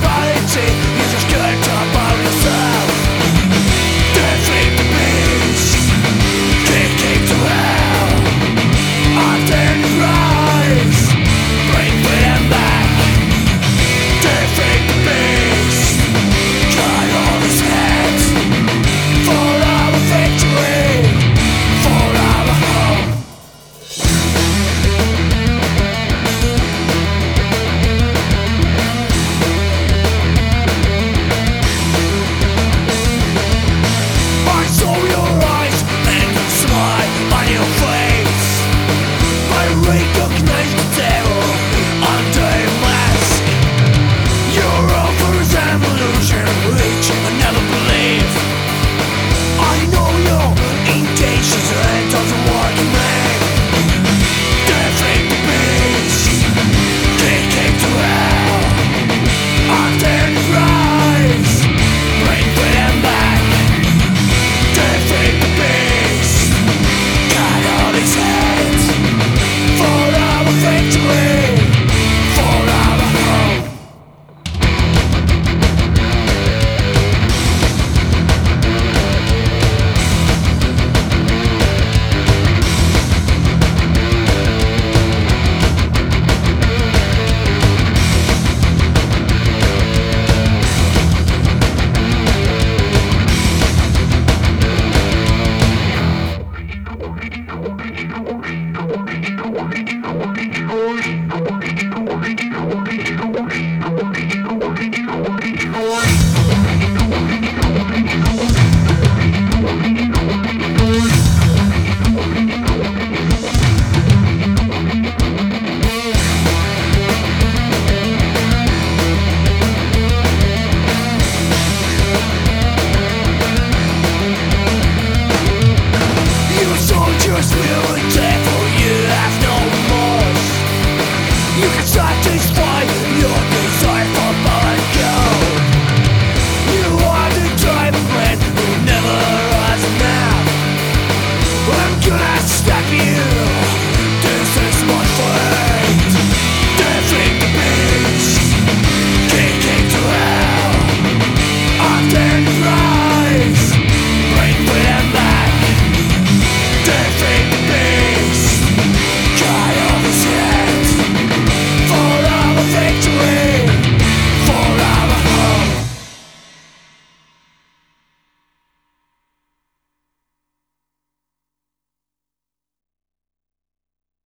everybody. You. can